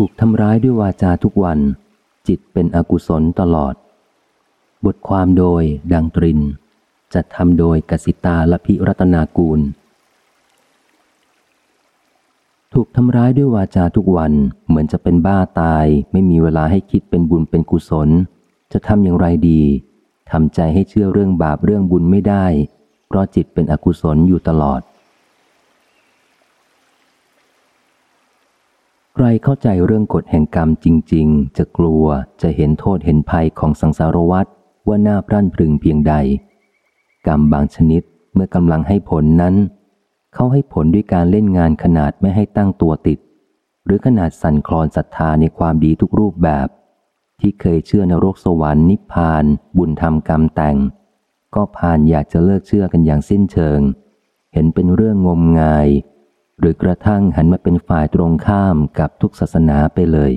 ถูกทำร้ายด้วยวาจาทุกวัน จิตเป็นอกุศลตลอด บทความโดยดังตริน จัดทำโดยกสิตาและพิรัตนากูล ถูกทำร้ายด้วยวาจาทุกวันเหมือนจะเป็นบ้าตายไม่มีเวลาให้คิดเป็นบุญเป็นกุศล จะทำอย่างไรดีทำใจให้เชื่อเรื่องบาปเรื่องบุญไม่ได้ เพราะจิตเป็นอกุศลอยู่ตลอด ใครเข้าใจเรื่องกฎแห่งกรรมจริง ๆ จะกลัวจะเห็นโทษเห็นภัยของสังสารวัฏว่าน่าพรั่นพรึงเพียงใด กรรมบางชนิดเมื่อกำลังให้ผลนั้น เขาให้ผลด้วยการเล่นงานขนาดไม่ให้ตั้งตัวติด หรือขนาดสั่นคลอนศรัทธาในความดีทุกรูปแบบ ที่เคยเชื่อนรกสวรรค์นิพพาน บุญธรรมกรรมแต่ง ก็ผ่านอยากจะเลิกเชื่อกันอย่างสิ้นเชิง เห็นเป็นเรื่องงมงาย หรือกระทั่งหันมาเป็นฝ่ายตรงข้ามกับทุกศาสนาไปเลย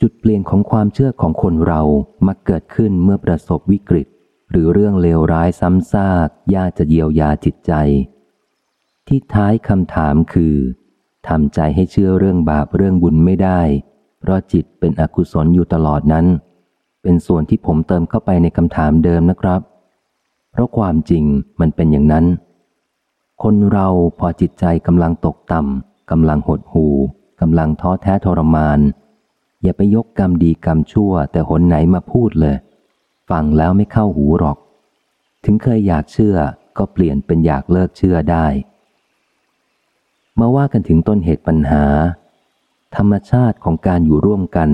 จุดเปลี่ยนของความเชื่อของคนเรามักเกิดขึ้นเมื่อประสบวิกฤต หรือเรื่องเลวร้ายซ้ำซากยากจะเยียวยาจิตใจ ที่ท้ายคำถามคือทำใจให้เชื่อเรื่องบาปเรื่องบุญไม่ได้ เพราะจิตเป็นอกุศลอยู่ตลอดนั้น เป็นส่วนที่ผมเติมเข้าไปในคำถามเดิมนะครับ เพราะความจริงมันเป็นอย่างนั้น คนเราพอจิตใจกำลังตกต่ำกำลังหดหูกำลังท้อแท้ทรมาน อย่าไปยกกรรมดีกรรมชั่ว แต่หนไหนมาพูดเลย ฟังแล้วไม่เข้าหูหรอก ถึงเคยอยากเชื่อก็เปลี่ยนเป็นอยากเลิกเชื่อได้ มาว่ากันถึงต้นเหตุปัญหา ธรรมชาติของการอยู่ร่วมกัน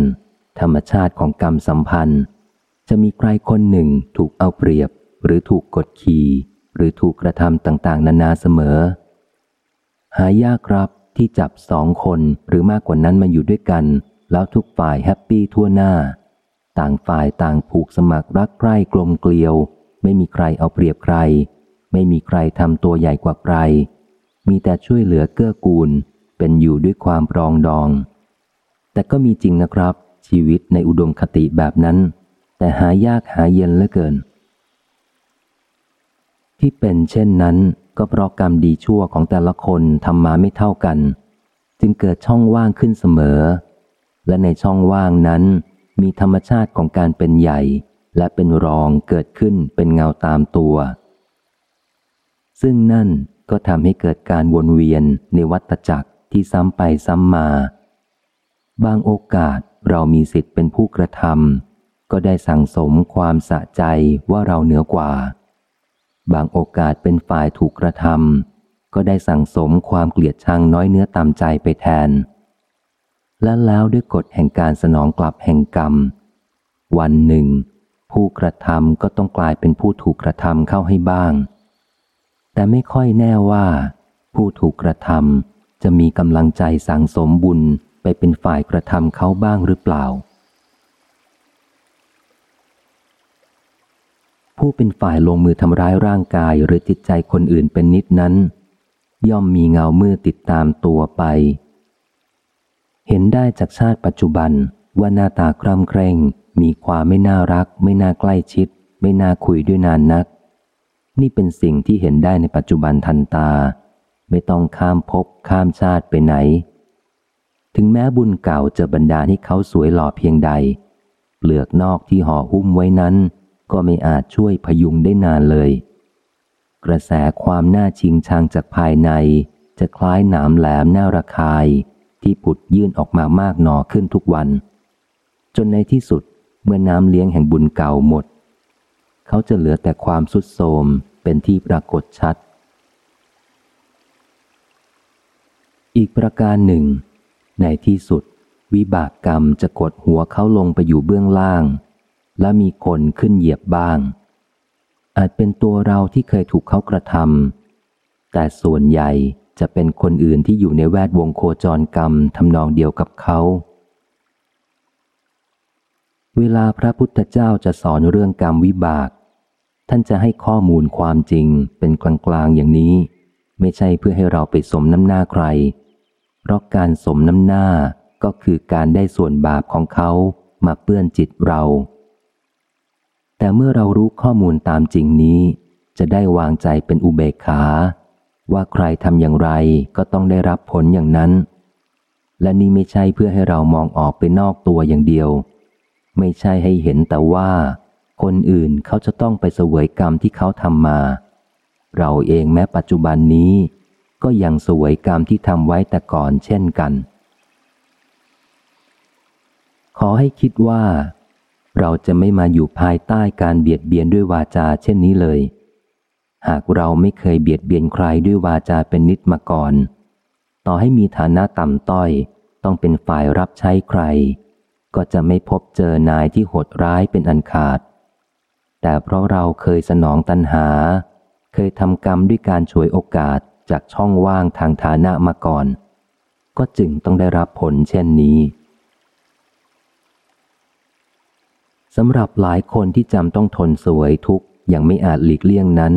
ธรรมชาติของกรรมสัมพันธ์ จะมีใครคนหนึ่งถูกเอาเปรียบหรือถูกกดขี่ หรือถูกกระทำต่างๆ นานาเสมอ หายากครับที่จับสองคนหรือมากกว่านั้นมาอยู่ด้วยกัน แล้วทุกฝ่ายแฮปปี้ทั่วหน้า ต่างฝ่ายต่างผูกสมัครรักใคร่กลมเกลียว ไม่มีใครเอาเปรียบใคร ไม่มีใครทำตัวใหญ่กว่าใคร มีแต่ช่วยเหลือเกื้อกูล เป็นอยู่ด้วยความปรองดอง แต่ก็มีจริงนะครับ ชีวิตในอุดมคติแบบนั้น แต่หายากหาเย็นเหลือเกิน ที่เป็นเช่นนั้นก็เพราะกรรมดีชั่วของแต่ละคนทำมาไม่เท่ากัน จึงเกิดช่องว่างขึ้นเสมอ และในช่องว่างนั้น มีธรรมชาติของการเป็นใหญ่ และเป็นรองเกิดขึ้นเป็นเงาตามตัว ซึ่งนั่นก็ทำให้เกิดการวนเวียนในวัฏจักรที่ซ้ำไปซ้ำมา บางโอกาสเรามีสิทธิ์เป็นผู้กระทำก็ได้สั่งสมความสะใจว่าเราเหนือกว่า บางโอกาสเป็นฝ่ายถูกกระทำก็ได้สั่งสมความเกลียดชังน้อยเนื้อต่ำใจไปแทน และแล้วด้วยกฎแห่งการสนองกลับแห่งกรรม วันหนึ่ง ผู้กระทำก็ต้องกลายเป็นผู้ถูกกระทำเข้าให้บ้าง แต่ไม่ค่อยแน่ว่า ผู้ถูกกระทำจะมีกำลังใจสั่งสมบุญไปเป็นฝ่ายกระทำเขาบ้างหรือเปล่า ผู้เป็นฝ่ายลงมือทำร้ายร่างกายหรือจิตใจคนอื่นเป็นนิดนั้น ย่อมมีเงามือติดตามตัวไป เห็นได้จากชาติปัจจุบันว่าหน้าตาคร่ำเคร่ง มีความไม่น่ารัก ไม่น่าใกล้ชิด ไม่น่าคุยด้วยนานนัก นี่เป็นสิ่งที่เห็นได้ในปัจจุบันทันตา ไม่ต้องข้ามภพข้ามชาติไปไหน ถึงแม้บุญเก่าจะบรรดาให้เขาสวยหล่อเพียงใด เปลือกนอกที่ห่อหุ้มไว้นั้น ก็ไม่อาจช่วยพยุงได้นานเลย กระแสความน่าชิงชังจากภายใน จะคล้ายหนามแหลมหน้าระคาย ที่ผุดยื่นออกมามากหนอขึ้นทุกวัน จนในที่สุดเมื่อน้ำเลี้ยงแห่งบุญเก่าหมด เขาจะเหลือแต่ความสุดโทมเป็นที่ปรากฏชัด อีกประการหนึ่ง ในที่สุด วิบากกรรมจะกดหัวเขาลงไปอยู่เบื้องล่าง และมีคนขึ้นเหยียบบ้าง อาจเป็นตัวเราที่เคยถูกเขากระทำแต่ส่วนใหญ่จะเป็นคนอื่นที่อยู่ในแวดวงโคจรกรรมทำนองเดียวกับเขา เวลาพระพุทธเจ้าจะสอนเรื่องกรรมวิบาก ท่านจะให้ข้อมูลความจริงเป็นกลางๆอย่างนี้ ไม่ใช่เพื่อให้เราไปสมน้ำหน้าใคร เพราะการสมน้ำหน้าก็คือการได้ส่วนบาปของเขามาเปื้อนจิตเรา แต่เมื่อเรารู้ข้อมูลตามจริงนี้ จะได้วางใจเป็นอุเบกขา ว่าใครทำอย่างไรก็ต้องได้รับผลอย่างนั้น และนี่ไม่ใช่เพื่อให้เรามองออกไปนอกตัวอย่างเดียว ไม่ใช่ให้เห็นแต่ว่า คนอื่นเขาจะต้องไปเสวยกรรมที่เขาทำมา เราเองแม้ปัจจุบันนี้ ก็ยังเสวยกรรมที่ทำไว้แต่ก่อนเช่นกัน ขอให้คิดว่า เราจะไม่มาอยู่ภายใต้การเบียดเบียนด้วยวาจาเช่นนี้เลย หากเราไม่เคยเบียดเบียนใครด้วยวาจาเป็นนิดมาก่อน ต่อให้มีฐานะต่ำต้อย ต้องเป็นฝ่ายรับใช้ใคร ก็จะไม่พบเจอนายที่โหดร้ายเป็นอันขาด แต่เพราะเราเคยสนองตัณหา เคยทำกรรมด้วยการฉวยโอกาสจากช่องว่างทางฐานะมาก่อน ก็จึงต้องได้รับผลเช่นนี้ สำหรับหลายคนที่จำต้องทนสวยทุกอย่างไม่อาจหลีกเลี่ยงนั้น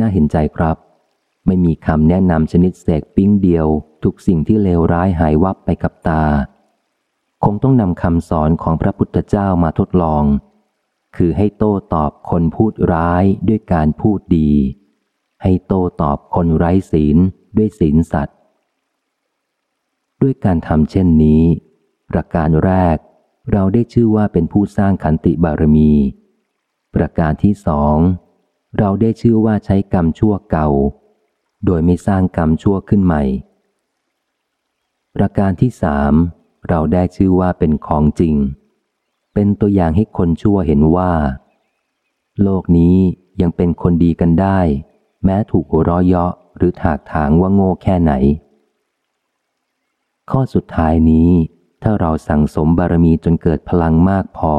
น่าเห็นใจครับ ไม่มีคำแนะนำชนิดเสกปิ้งเดียว ทุกสิ่งที่เลวร้ายหายวับไปกับตา คงต้องนำคำสอนของพระพุทธเจ้ามาทดลอง คือให้โต้ตอบคนพูดร้ายด้วยการพูดดี ให้โต้ตอบคนไร้ศีลด้วยศีลสัตว์ด้วยการทำเช่นนี้ ประการแรก เราได้ชื่อว่าเป็นผู้สร้างขันติบารมี ประการที่สอง เราได้ชื่อว่าใช้กรรมชั่วเก่า โดยไม่สร้างกรรมชั่วขึ้นใหม่ ประการที่สามเราได้ชื่อว่าเป็นของจริง เป็นตัวอย่างให้คนชั่วเห็นว่า โลกนี้ยังเป็นคนดีกันได้ แม้ถูกหัวเราะเยาะหรือถากถางว่าโง่แค่ไหน ข้อสุดท้ายนี้ ถ้าเราสั่งสมบารมีจนเกิดพลังมากพอ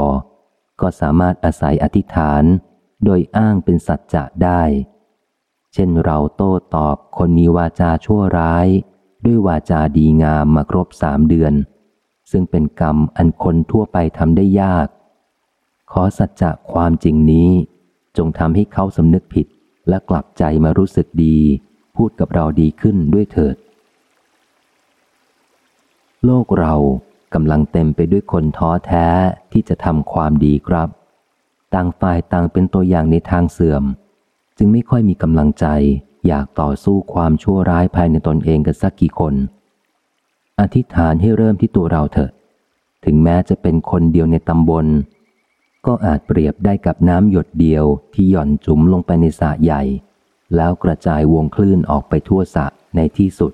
ก็สามารถอาศัยอธิษฐาน โดยอ้างเป็นสัจจะได้ เช่นเราโต้ตอบคนมีวาจาชั่วร้าย ด้วยวาจาดีงามมาครบสามเดือน ซึ่งเป็นกรรมอันคนทั่วไปทำได้ยาก ขอสัจจะความจริงนี้ จงทำให้เขาสำนึกผิดและกลับใจมารู้สึกดี พูดกับเราดีขึ้นด้วยเถิด โลกเรา กำลังเต็มไปด้วยคนท้อแท้ที่จะทำความดีครับ ต่างฝ่ายต่างเป็นตัวอย่างในทางเสื่อม จึงไม่ค่อยมีกำลังใจ อยากต่อสู้ความชั่วร้ายภายในตนเองกันสักกี่คน อธิษฐานให้เริ่มที่ตัวเราเถอะ ถึงแม้จะเป็นคนเดียวในตำบล ก็อาจเปรียบได้กับน้ำหยดเดียวที่หย่อนจุ๋มลงไปในสระใหญ่ แล้วกระจายวงคลื่นออกไปทั่วสระในที่สุด